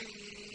من